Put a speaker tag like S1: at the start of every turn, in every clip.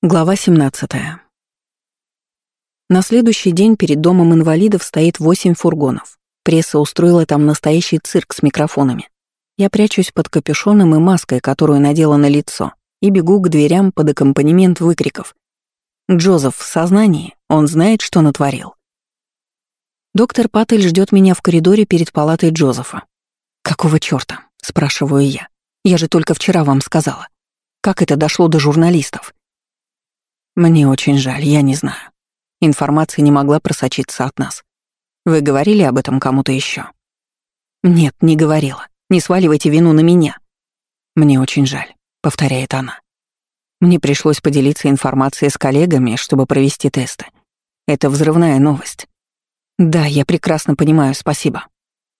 S1: Глава 17. На следующий день перед домом инвалидов стоит восемь фургонов. Пресса устроила там настоящий цирк с микрофонами. Я прячусь под капюшоном и маской, которую надела на лицо, и бегу к дверям под аккомпанемент выкриков. Джозеф в сознании, он знает, что натворил. Доктор Паттель ждет меня в коридоре перед палатой Джозефа. «Какого чёрта?» — спрашиваю я. «Я же только вчера вам сказала. Как это дошло до журналистов?» Мне очень жаль, я не знаю. Информация не могла просочиться от нас. Вы говорили об этом кому-то еще? Нет, не говорила. Не сваливайте вину на меня. Мне очень жаль, повторяет она. Мне пришлось поделиться информацией с коллегами, чтобы провести тесты. Это взрывная новость. Да, я прекрасно понимаю, спасибо.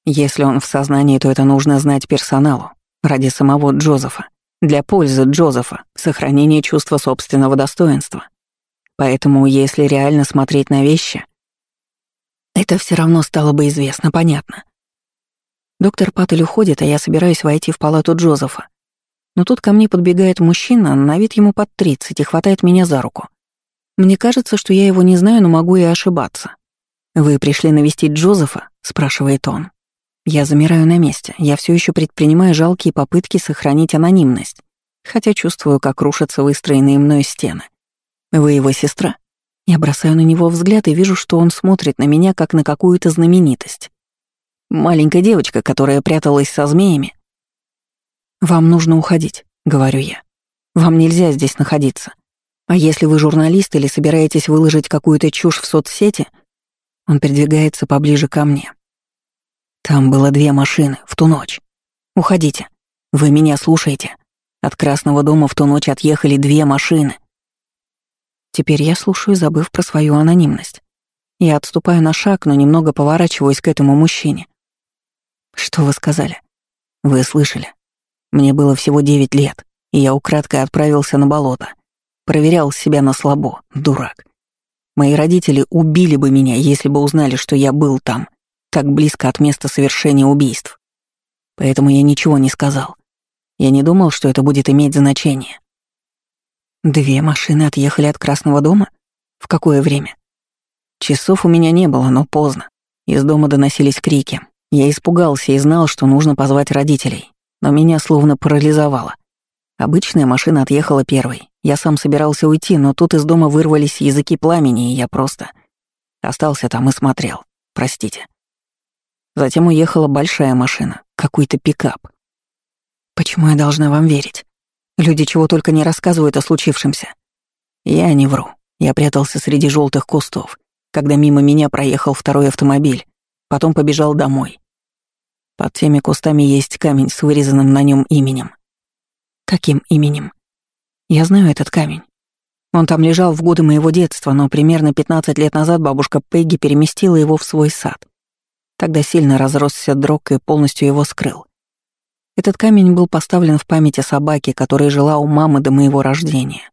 S1: Если он в сознании, то это нужно знать персоналу, ради самого Джозефа. Для пользы Джозефа, сохранения чувства собственного достоинства. Поэтому, если реально смотреть на вещи, это все равно стало бы известно, понятно. Доктор Паттель уходит, а я собираюсь войти в палату Джозефа. Но тут ко мне подбегает мужчина, на вид ему под 30, и хватает меня за руку. Мне кажется, что я его не знаю, но могу и ошибаться. «Вы пришли навестить Джозефа?» — спрашивает он. Я замираю на месте. Я все еще предпринимаю жалкие попытки сохранить анонимность, хотя чувствую, как рушатся выстроенные мной стены. Вы его сестра? Я бросаю на него взгляд и вижу, что он смотрит на меня, как на какую-то знаменитость. Маленькая девочка, которая пряталась со змеями. «Вам нужно уходить», — говорю я. «Вам нельзя здесь находиться. А если вы журналист или собираетесь выложить какую-то чушь в соцсети...» Он придвигается поближе ко мне. Там было две машины в ту ночь. Уходите. Вы меня слушаете. От Красного дома в ту ночь отъехали две машины. Теперь я слушаю, забыв про свою анонимность. Я отступаю на шаг, но немного поворачиваюсь к этому мужчине. Что вы сказали? Вы слышали. Мне было всего девять лет, и я украдкой отправился на болото. Проверял себя на слабо, дурак. Мои родители убили бы меня, если бы узнали, что я был там так близко от места совершения убийств. Поэтому я ничего не сказал. Я не думал, что это будет иметь значение. Две машины отъехали от Красного дома? В какое время? Часов у меня не было, но поздно. Из дома доносились крики. Я испугался и знал, что нужно позвать родителей, но меня словно парализовало. Обычная машина отъехала первой. Я сам собирался уйти, но тут из дома вырвались языки пламени, и я просто остался там и смотрел. Простите. Затем уехала большая машина, какой-то пикап. Почему я должна вам верить? Люди чего только не рассказывают о случившемся. Я не вру. Я прятался среди желтых кустов, когда мимо меня проехал второй автомобиль, потом побежал домой. Под теми кустами есть камень с вырезанным на нем именем. Каким именем? Я знаю этот камень. Он там лежал в годы моего детства, но примерно 15 лет назад бабушка Пегги переместила его в свой сад. Тогда сильно разросся дрог и полностью его скрыл. Этот камень был поставлен в память о собаке, которая жила у мамы до моего рождения.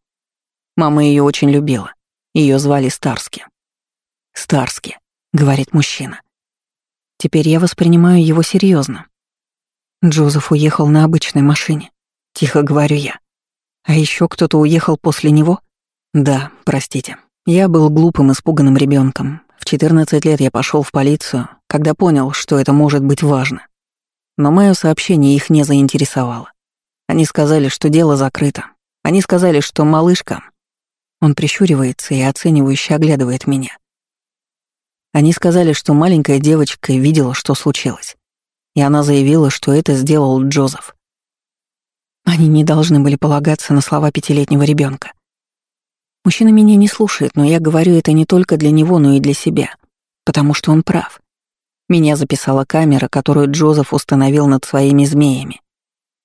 S1: Мама ее очень любила. Ее звали Старски. «Старски», — говорит мужчина. Теперь я воспринимаю его серьезно. Джозеф уехал на обычной машине. Тихо говорю я. А еще кто-то уехал после него? Да, простите. Я был глупым, испуганным ребенком. В 14 лет я пошел в полицию, когда понял, что это может быть важно. Но мое сообщение их не заинтересовало. Они сказали, что дело закрыто. Они сказали, что малышка... Он прищуривается и оценивающе оглядывает меня. Они сказали, что маленькая девочка видела, что случилось. И она заявила, что это сделал Джозеф. Они не должны были полагаться на слова пятилетнего ребенка. Мужчина меня не слушает, но я говорю это не только для него, но и для себя, потому что он прав. Меня записала камера, которую Джозеф установил над своими змеями.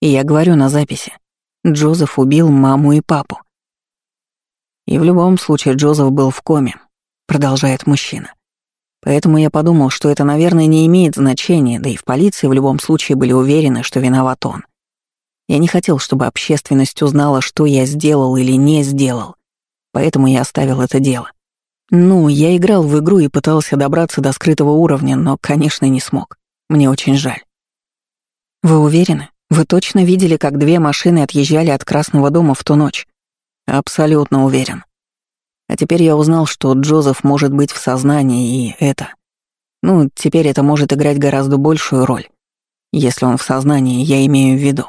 S1: И я говорю на записи. Джозеф убил маму и папу. И в любом случае Джозеф был в коме, продолжает мужчина. Поэтому я подумал, что это, наверное, не имеет значения, да и в полиции в любом случае были уверены, что виноват он. Я не хотел, чтобы общественность узнала, что я сделал или не сделал. Поэтому я оставил это дело. Ну, я играл в игру и пытался добраться до скрытого уровня, но, конечно, не смог. Мне очень жаль. Вы уверены? Вы точно видели, как две машины отъезжали от Красного дома в ту ночь? Абсолютно уверен. А теперь я узнал, что Джозеф может быть в сознании, и это... Ну, теперь это может играть гораздо большую роль. Если он в сознании, я имею в виду.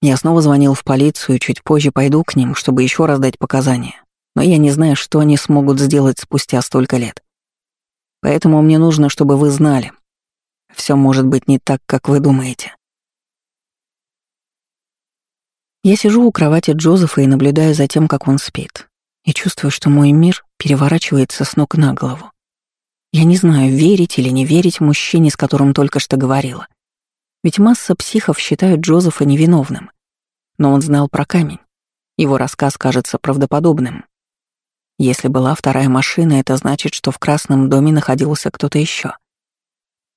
S1: Я снова звонил в полицию, чуть позже пойду к ним, чтобы еще раз дать показания. Но я не знаю, что они смогут сделать спустя столько лет. Поэтому мне нужно, чтобы вы знали. Все может быть не так, как вы думаете. Я сижу у кровати Джозефа и наблюдаю за тем, как он спит. И чувствую, что мой мир переворачивается с ног на голову. Я не знаю, верить или не верить мужчине, с которым только что говорила. Ведь масса психов считают Джозефа невиновным. Но он знал про камень. Его рассказ кажется правдоподобным. Если была вторая машина, это значит, что в Красном доме находился кто-то еще.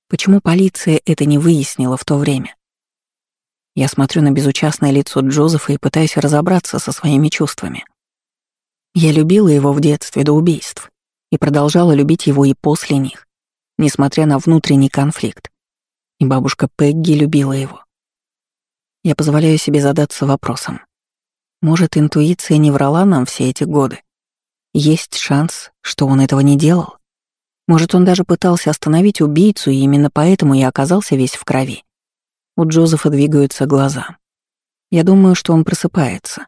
S1: Почему полиция это не выяснила в то время? Я смотрю на безучастное лицо Джозефа и пытаюсь разобраться со своими чувствами. Я любила его в детстве до убийств и продолжала любить его и после них, несмотря на внутренний конфликт. И бабушка Пегги любила его. Я позволяю себе задаться вопросом. Может, интуиция не врала нам все эти годы? Есть шанс, что он этого не делал? Может, он даже пытался остановить убийцу, и именно поэтому и оказался весь в крови? У Джозефа двигаются глаза. Я думаю, что он просыпается.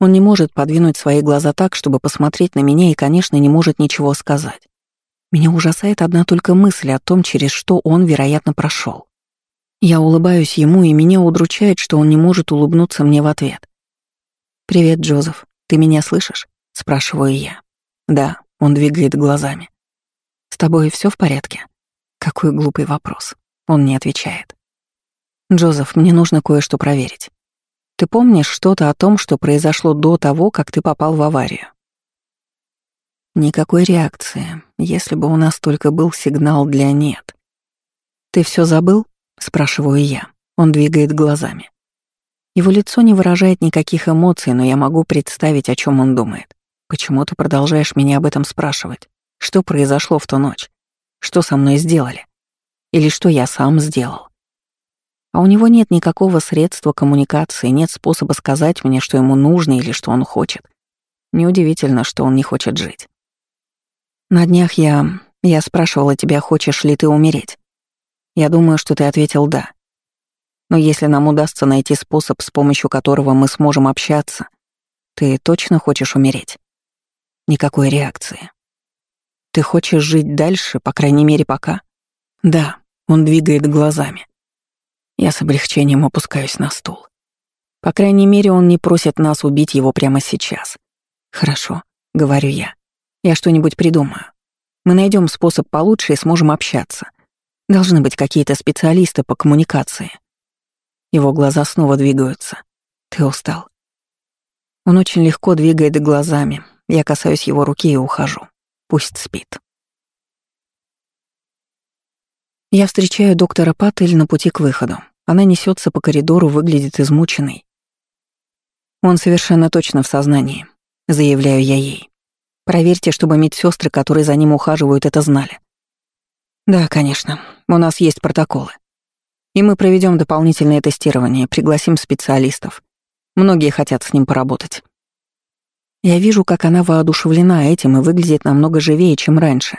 S1: Он не может подвинуть свои глаза так, чтобы посмотреть на меня, и, конечно, не может ничего сказать. Меня ужасает одна только мысль о том, через что он, вероятно, прошел. Я улыбаюсь ему, и меня удручает, что он не может улыбнуться мне в ответ. «Привет, Джозеф. Ты меня слышишь?» — спрашиваю я. «Да», — он двигает глазами. «С тобой все в порядке?» Какой глупый вопрос. Он не отвечает. «Джозеф, мне нужно кое-что проверить. Ты помнишь что-то о том, что произошло до того, как ты попал в аварию?» Никакой реакции, если бы у нас только был сигнал для «нет». «Ты все забыл?» — спрашиваю я. Он двигает глазами. Его лицо не выражает никаких эмоций, но я могу представить, о чем он думает. Почему ты продолжаешь меня об этом спрашивать? Что произошло в ту ночь? Что со мной сделали? Или что я сам сделал? А у него нет никакого средства коммуникации, нет способа сказать мне, что ему нужно или что он хочет. Неудивительно, что он не хочет жить. На днях я... я спрашивала тебя, хочешь ли ты умереть. Я думаю, что ты ответил «да». Но если нам удастся найти способ, с помощью которого мы сможем общаться, ты точно хочешь умереть? Никакой реакции. Ты хочешь жить дальше, по крайней мере, пока? Да, он двигает глазами. Я с облегчением опускаюсь на стул. По крайней мере, он не просит нас убить его прямо сейчас. Хорошо, говорю я. Я что-нибудь придумаю. Мы найдем способ получше и сможем общаться. Должны быть какие-то специалисты по коммуникации. Его глаза снова двигаются. Ты устал. Он очень легко двигает глазами. Я касаюсь его руки и ухожу. Пусть спит. Я встречаю доктора Паттель на пути к выходу. Она несется по коридору, выглядит измученной. Он совершенно точно в сознании, заявляю я ей. Проверьте, чтобы медсестры, которые за ним ухаживают, это знали. Да, конечно. У нас есть протоколы. И мы проведем дополнительное тестирование, пригласим специалистов. Многие хотят с ним поработать. Я вижу, как она воодушевлена этим и выглядит намного живее, чем раньше.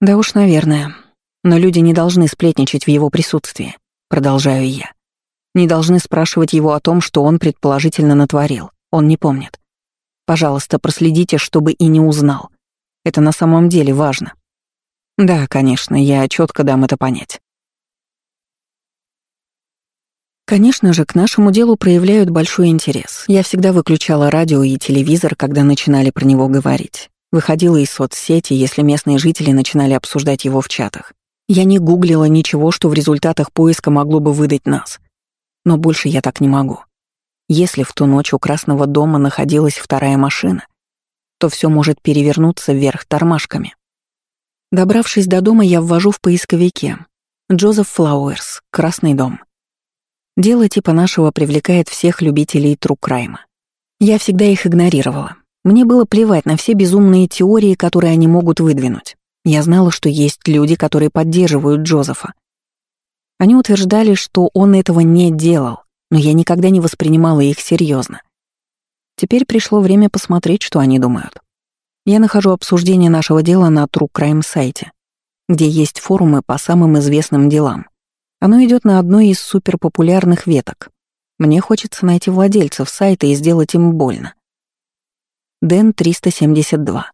S1: Да уж, наверное. Но люди не должны сплетничать в его присутствии, продолжаю я. Не должны спрашивать его о том, что он предположительно натворил. Он не помнит. Пожалуйста, проследите, чтобы и не узнал. Это на самом деле важно. Да, конечно, я четко дам это понять. Конечно же, к нашему делу проявляют большой интерес. Я всегда выключала радио и телевизор, когда начинали про него говорить. Выходила из соцсети, если местные жители начинали обсуждать его в чатах. Я не гуглила ничего, что в результатах поиска могло бы выдать нас. Но больше я так не могу. Если в ту ночь у Красного дома находилась вторая машина, то все может перевернуться вверх тормашками. Добравшись до дома, я ввожу в поисковике «Джозеф Флауэрс, Красный дом». Дело типа нашего привлекает всех любителей трукрайма. Я всегда их игнорировала. Мне было плевать на все безумные теории, которые они могут выдвинуть. Я знала, что есть люди, которые поддерживают Джозефа. Они утверждали, что он этого не делал, но я никогда не воспринимала их серьезно. Теперь пришло время посмотреть, что они думают. Я нахожу обсуждение нашего дела на True Crime сайте, где есть форумы по самым известным делам. Оно идет на одной из суперпопулярных веток. Мне хочется найти владельцев сайта и сделать им больно. Дэн 372.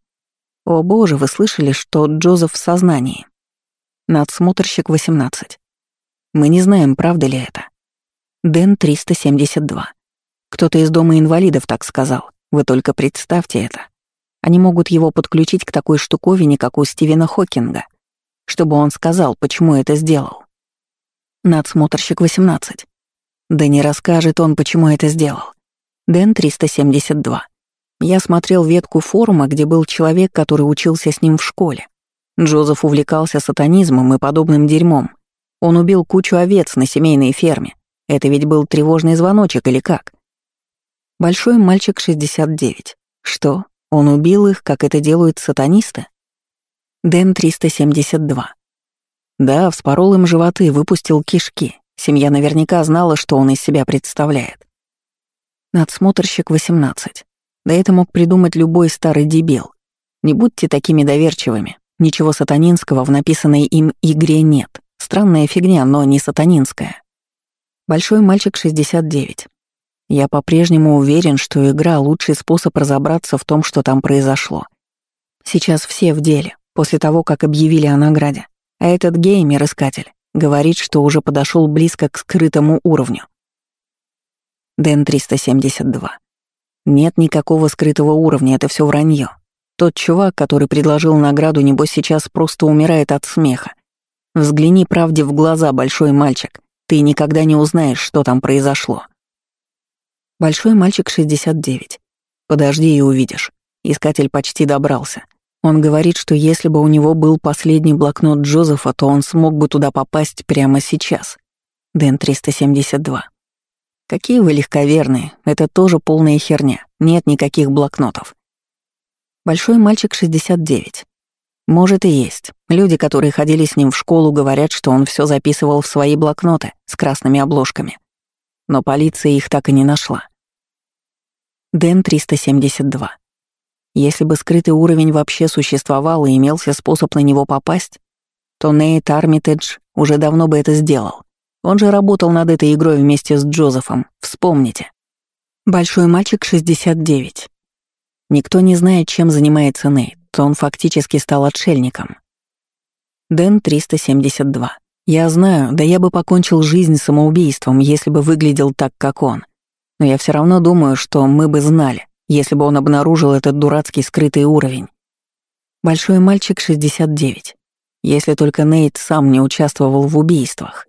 S1: О боже, вы слышали, что Джозеф в сознании? Надсмотрщик 18. Мы не знаем, правда ли это. Дэн 372. Кто-то из дома инвалидов так сказал. Вы только представьте это. Они могут его подключить к такой штуковине, как у Стивена Хокинга, чтобы он сказал, почему это сделал. Надсмотрщик 18. Да не расскажет он, почему это сделал. Дэн 372. Я смотрел ветку форума, где был человек, который учился с ним в школе. Джозеф увлекался сатанизмом и подобным дерьмом. Он убил кучу овец на семейной ферме. Это ведь был тревожный звоночек или как? Большой мальчик 69. Что, он убил их, как это делают сатанисты? Дэн 372. Да, вспорол им животы, выпустил кишки. Семья наверняка знала, что он из себя представляет. Надсмотрщик 18. Да это мог придумать любой старый дебил. Не будьте такими доверчивыми. Ничего сатанинского в написанной им игре нет. Странная фигня, но не сатанинская. Большой мальчик 69. Я по-прежнему уверен, что игра — лучший способ разобраться в том, что там произошло. Сейчас все в деле, после того, как объявили о награде. А этот геймер-искатель говорит, что уже подошел близко к скрытому уровню. Дэн 372. Нет никакого скрытого уровня, это все вранье. Тот чувак, который предложил награду, небось сейчас просто умирает от смеха. Взгляни правде в глаза, большой мальчик. Ты никогда не узнаешь, что там произошло. Большой мальчик 69. Подожди и увидишь. Искатель почти добрался. Он говорит, что если бы у него был последний блокнот Джозефа, то он смог бы туда попасть прямо сейчас. Дэн 372. Какие вы легковерные, это тоже полная херня, нет никаких блокнотов. Большой мальчик 69. Может и есть. Люди, которые ходили с ним в школу, говорят, что он все записывал в свои блокноты с красными обложками. Но полиция их так и не нашла. Дэн 372. Если бы скрытый уровень вообще существовал и имелся способ на него попасть, то Нейт Армитедж уже давно бы это сделал. Он же работал над этой игрой вместе с Джозефом, вспомните. Большой мальчик 69. Никто не знает, чем занимается Нейт, то он фактически стал отшельником. Дэн 372. Я знаю, да я бы покончил жизнь самоубийством, если бы выглядел так, как он. Но я все равно думаю, что мы бы знали, если бы он обнаружил этот дурацкий скрытый уровень. Большой мальчик 69. Если только Нейт сам не участвовал в убийствах.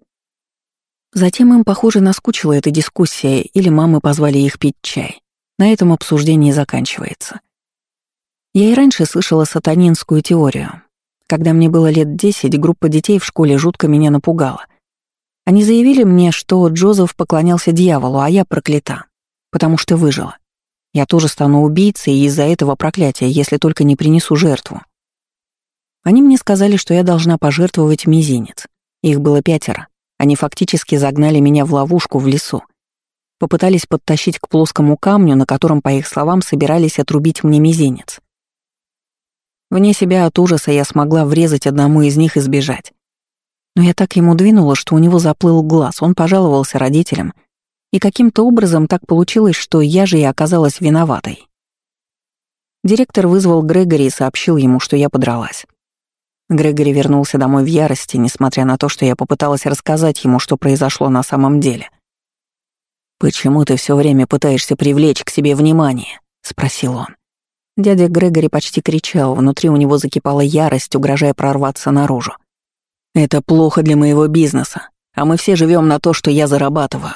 S1: Затем им, похоже, наскучила эта дискуссия, или мамы позвали их пить чай. На этом обсуждение заканчивается. Я и раньше слышала сатанинскую теорию. Когда мне было лет десять, группа детей в школе жутко меня напугала. Они заявили мне, что Джозеф поклонялся дьяволу, а я проклята, потому что выжила. Я тоже стану убийцей из-за этого проклятия, если только не принесу жертву. Они мне сказали, что я должна пожертвовать мизинец. Их было пятеро. Они фактически загнали меня в ловушку в лесу. Попытались подтащить к плоскому камню, на котором, по их словам, собирались отрубить мне мизинец. Вне себя от ужаса я смогла врезать одному из них и сбежать. Но я так ему двинула, что у него заплыл глаз, он пожаловался родителям, и каким-то образом так получилось, что я же и оказалась виноватой. Директор вызвал Грегори и сообщил ему, что я подралась. Грегори вернулся домой в ярости, несмотря на то, что я попыталась рассказать ему, что произошло на самом деле. «Почему ты все время пытаешься привлечь к себе внимание?» — спросил он. Дядя Грегори почти кричал, внутри у него закипала ярость, угрожая прорваться наружу. «Это плохо для моего бизнеса, а мы все живем на то, что я зарабатываю».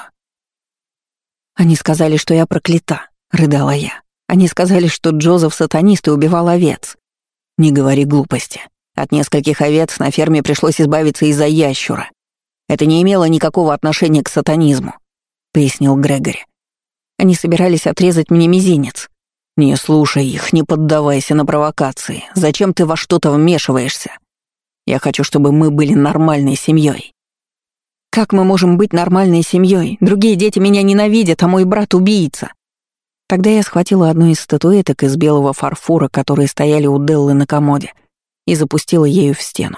S1: «Они сказали, что я проклята», — рыдала я. «Они сказали, что Джозеф сатанист и убивал овец». «Не говори глупости», от нескольких овец на ферме пришлось избавиться из-за ящура. Это не имело никакого отношения к сатанизму, пояснил Грегори. Они собирались отрезать мне мизинец. Не слушай их, не поддавайся на провокации. Зачем ты во что-то вмешиваешься? Я хочу, чтобы мы были нормальной семьей. Как мы можем быть нормальной семьей? Другие дети меня ненавидят, а мой брат убийца. Тогда я схватила одну из статуэток из белого фарфора, которые стояли у Деллы на комоде, и запустила ею в стену.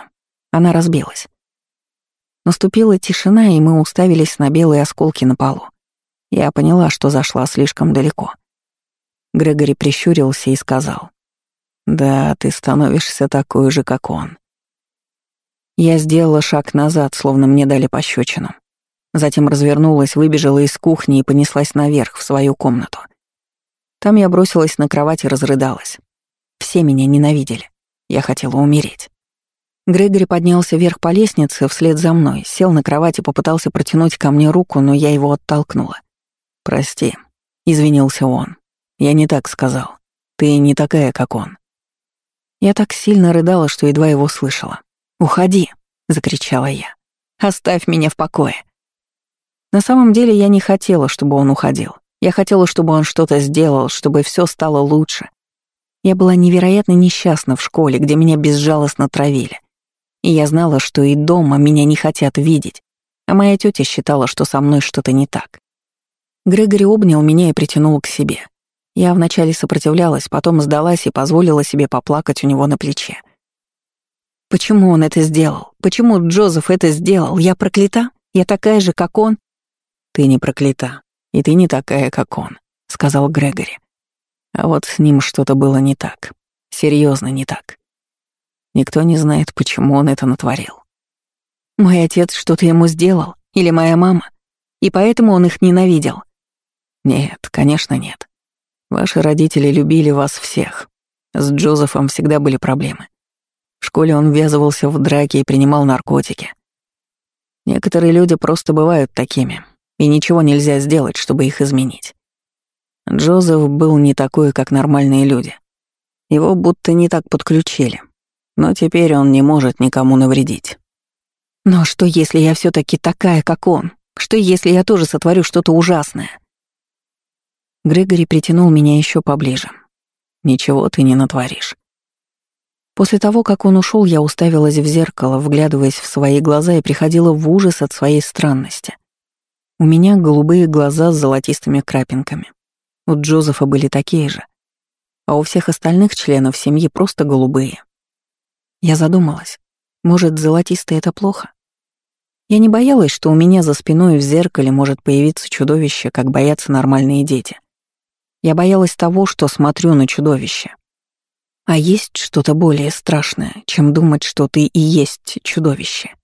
S1: Она разбилась. Наступила тишина, и мы уставились на белые осколки на полу. Я поняла, что зашла слишком далеко. Грегори прищурился и сказал. «Да, ты становишься такой же, как он». Я сделала шаг назад, словно мне дали пощечину. Затем развернулась, выбежала из кухни и понеслась наверх, в свою комнату. Там я бросилась на кровать и разрыдалась. Все меня ненавидели. Я хотела умереть. Грегори поднялся вверх по лестнице вслед за мной, сел на кровать и попытался протянуть ко мне руку, но я его оттолкнула. «Прости», — извинился он. «Я не так сказал. Ты не такая, как он». Я так сильно рыдала, что едва его слышала. «Уходи», — закричала я. «Оставь меня в покое». На самом деле я не хотела, чтобы он уходил. Я хотела, чтобы он что-то сделал, чтобы все стало лучше. Я была невероятно несчастна в школе, где меня безжалостно травили. И я знала, что и дома меня не хотят видеть, а моя тетя считала, что со мной что-то не так. Грегори обнял меня и притянул к себе. Я вначале сопротивлялась, потом сдалась и позволила себе поплакать у него на плече. Почему он это сделал? Почему Джозеф это сделал? Я проклята? Я такая же, как он? Ты не проклята, и ты не такая, как он, сказал Грегори. А вот с ним что-то было не так. Серьезно не так. Никто не знает, почему он это натворил. Мой отец что-то ему сделал, или моя мама, и поэтому он их ненавидел. Нет, конечно, нет. Ваши родители любили вас всех. С Джозефом всегда были проблемы. Школе он ввязывался в драки и принимал наркотики. Некоторые люди просто бывают такими, и ничего нельзя сделать, чтобы их изменить. Джозеф был не такой, как нормальные люди. Его будто не так подключили. Но теперь он не может никому навредить. Но что, если я все таки такая, как он? Что, если я тоже сотворю что-то ужасное? Грегори притянул меня еще поближе. Ничего ты не натворишь. После того, как он ушел, я уставилась в зеркало, вглядываясь в свои глаза и приходила в ужас от своей странности. У меня голубые глаза с золотистыми крапинками. У Джозефа были такие же. А у всех остальных членов семьи просто голубые. Я задумалась, может, золотистый — это плохо? Я не боялась, что у меня за спиной в зеркале может появиться чудовище, как боятся нормальные дети. Я боялась того, что смотрю на чудовище. А есть что-то более страшное, чем думать, что ты и есть чудовище.